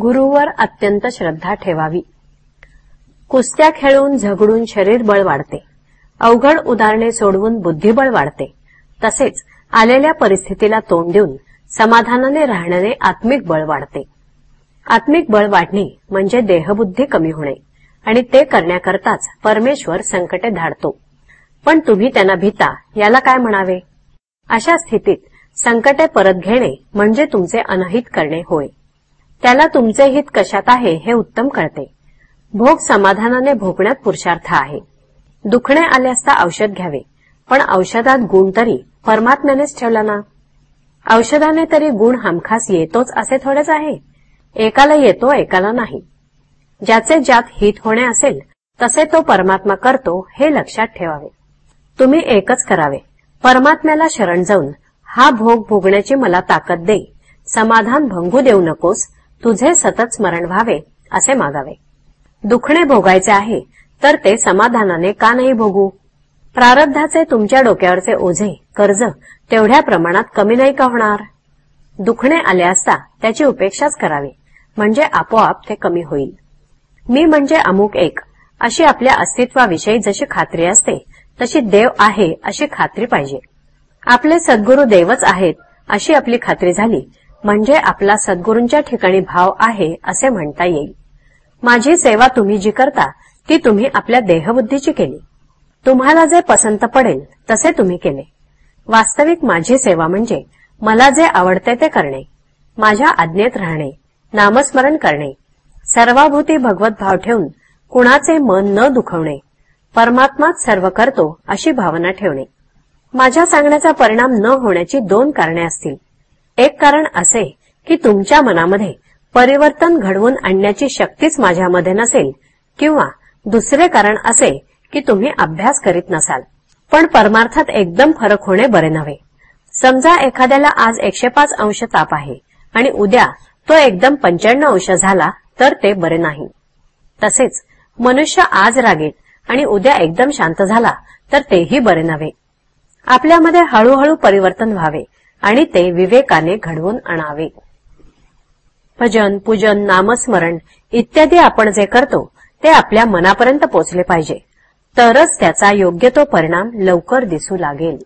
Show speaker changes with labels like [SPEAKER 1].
[SPEAKER 1] गुरुवर अत्यंत श्रद्धा ठेवावी. कुस्त्या खेळून झगडून शरीर बळ वाढते. अवघड उदाहरणे सोडवून बुद्धिबळ वाढते. तसेच आलेल्या परिस्थितीला तोंड देऊन समाधानाने राहण्याने आत्मिक बळ वाढते. आत्मिक बळ वाढणे म्हणजे देहबुद्धी कमी होणे आणि ते करण्याकरताच परमेश्वर संकटे धाडतो. पण तुम्ही त्यांना भीता याला काय म्हणावे? अशा स्थितीत संकटे परत घेणे म्हणजे तुमचे अनहित करणे होय. त्याला तुमचे हित कशात आहे हे उत्तम कळते. भोग समाधानाने भोगण्यात पुरुषार्थ आहे. दुखणे आले असता औषध घ्यावे पण औषधात गुण तरी परमात्म्यानेच ठेवला ना? औषधाने तरी गुण हमखास येतोच असे थोडेच आहे? एकाला येतो एकाला नाही. ज्याचे ज्यात हित होणे असेल तसे तो परमात्मा करतो हे लक्षात ठेवावे. तुम्ही एकच करावे. परमात्म्याला शरण जाऊन हा भोग भोगण्याची मला ताकद दे. समाधान भंगू देऊ नकोस तुझे सतत स्मरण व्हावे असे मागावे. दुखणे भोगायचे आहे तर ते समाधानाने का नाही भोगू? प्रारब्धाचे तुमच्या डोक्यावरचे ओझे कर्ज तेवढ्या प्रमाणात कमी नाही का होणार? दुखणे आले असता त्याची उपेक्षाच करावी म्हणजे आपोआप ते कमी होईल. मी म्हणजे अमुक एक अशी आपल्या अस्तित्वाविषयी जशी खात्री असते तशी देव आहे अशी खात्री पाहिजे. आपले सद्गुरू देवच आहेत अशी आपली खात्री झाली म्हणजे आपला सद्गुरूंच्या ठिकाणी भाव आहे असे म्हणता येईल. माझी सेवा तुम्ही जी करता ती तुम्ही आपल्या देहबुद्धीची केली. तुम्हाला जे पसंत पडेल तसे तुम्ही केले. वास्तविक माझी सेवा म्हणजे मला जे आवडते ते करणे. माझ्या आज्ञेत राहणे नामस्मरण करणे. सर्वाभूती भगवत भाव ठेवून कुणाचे मन न दुखवणे. परमात्माच सर्व करतो अशी भावना ठेवणे. माझ्या सांगण्याचा परिणाम न होण्याची दोन कारणे असतील. एक कारण असे की तुमच्या मनामध्ये परिवर्तन घडवून आणण्याची शक्तीच माझ्यामध्ये नसेल किंवा दुसरे कारण असे की तुम्ही अभ्यास करीत नसाल. पण परमार्थात एकदम फरक होणे बरे नव्हे. समजा एखाद्याला आज एकशे पाच अंश ताप आहे आणि उद्या तो एकदम पंच्याण्णव अंश झाला तर ते बरे नाही. तसेच मनुष्य आज रागेत आणि उद्या एकदम शांत झाला तर तेही बरे नव्हे. आपल्यामध्ये हळूहळू परिवर्तन व्हावे आणि ते विवेकाने घडवून आणावे. भजन पूजन नामस्मरण इत्यादी आपण जे करतो ते आपल्या मनापर्यंत पोचले पाहिजे. तरच त्याचा योग्य तो परिणाम लवकर दिसू लागेल.